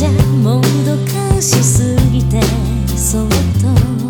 じゃもどかしすぎてそっと